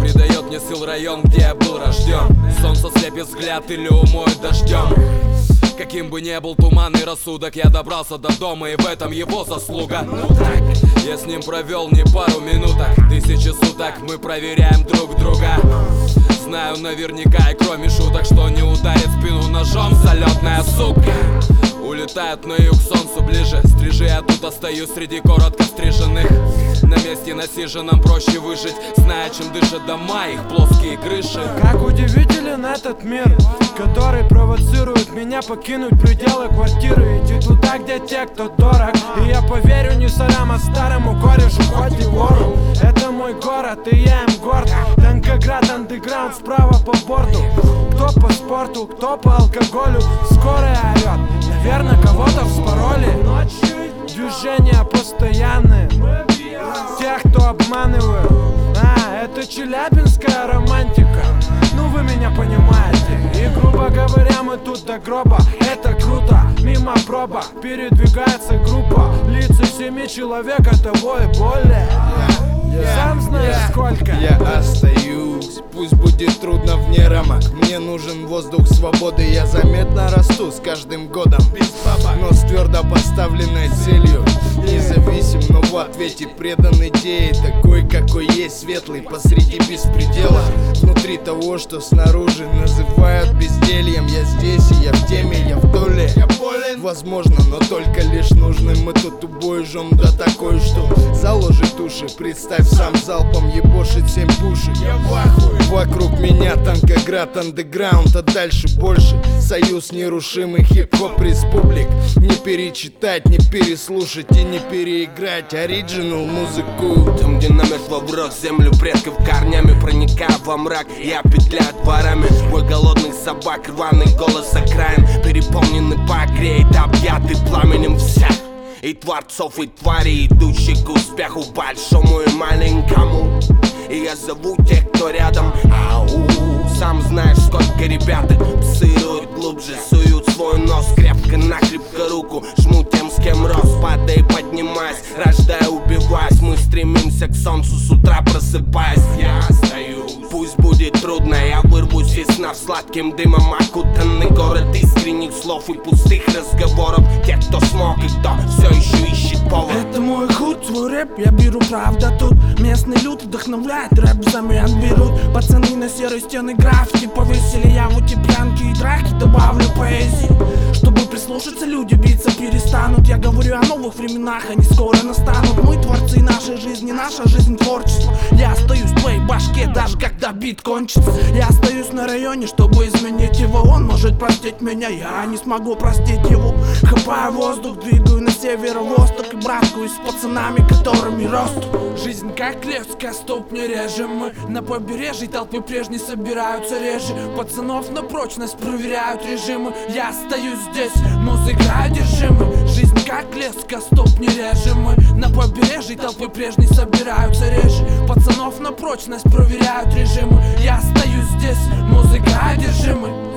Придает мне сил район, где я был рожден Солнце слепит взгляд или умоет дождем Каким бы ни был туманный рассудок Я добрался до дома и в этом его заслуга. Я с ним провел не пару минуток Тысячи суток. Мы проверяем друг друга. Знаю наверняка и кроме шуток Что не ударит спину ножом залетная сука Улетают на юг, солнцу ближе. Стрижи, я тут остаюсь среди коротко стриженных. На месте насиженном проще выжить Зная, чем дышат дома, их плоские крыши. Как удивителен этот мир Который провоцирует меня покинуть пределы квартиры. Идти туда, где те, кто дорог. И я поверю не сорам, а старому корешу, хоть и вору. Это мой город, и я им горд. Танкоград, андеграунд, справа по борту. Кто по спорту, кто по алкоголю Скорая орет, наверное, кого-то вспороли. Движения постоянные. Тех, кто обманывают. А, это челябинская романтика. Ну вы меня понимаете. И грубо говоря, мы тут до гроба. Это круто, мимо проба. Передвигается группа. Лица семи человек, того и более Мне нужен воздух свободы, я заметно расту с каждым годом. Но с твердо поставленной целью Независим, но в ответе предан идее Такой, какой есть, светлый посреди беспредела. Внутри того, что снаружи называют бездельем Я здесь и я в доле Возможно, но только лишь нужны Мы тут убой жжем до такой, что Заложит уши, представь сам залпом ебошит семь пушек. Я в Вокруг меня танкоград, андеграунд, а дальше больше. Союз нерушимый хип-хоп республик. Не перечитать, не переслушать и не переиграть Оригинал музыку. Там, где намертво врос землю предков корнями Проникая во мрак, я петляю дворами Мой голодный собак, рваный голос окраин Переполненный погреет, объятый пламенем всех и творцов, и тварей, идущих к успеху большому и маленькому. И я зову тех, кто рядом, ау. Сам знаешь, сколько ребяток псируют глубже Суют свой нос. Крепко, накрепко руку Жму тем, с кем рос, падай, поднимаясь Рождая, убиваясь, мы стремимся к солнцу С утра просыпаясь, я остаюсь Пусть будет трудно, я вырвусь из сна Сладким дымом окутанный город Искренних слов и пустых разговоров. Тех, кто смог и кто все еще ищет повод. Это мой худ, свой рэп, я беру правда тут. Местный люд вдохновляет, рэп взамен берут. Пацаны на серой стены граффити повесили Я в эти пьянки и драки добавлю поэзии. Чтобы прислушаться, люди биться перестанут. Я говорю о новых временах, они скоро настанут. Мы творцы нашей жизни, наша жизнь творчество. Я твоей башке, даже когда бит кончится. Я остаюсь на районе, чтобы изменить его. Он может простить меня, я не смогу простить его. Хапаю воздух, двигаю на северо-восток. И браткаюсь с пацанами, которыми росту Жизнь как лев, стоп не режем мы. На побережье толпы прежней собираются реже. Пацанов на прочность проверяют режимы. Я остаюсь здесь, музыка одержимый Жизнь как лес, стоп не режем побережье толпы прежней собираются реже. Пацанов на прочность проверяют режимы. Я остаюсь здесь, музыка одержимый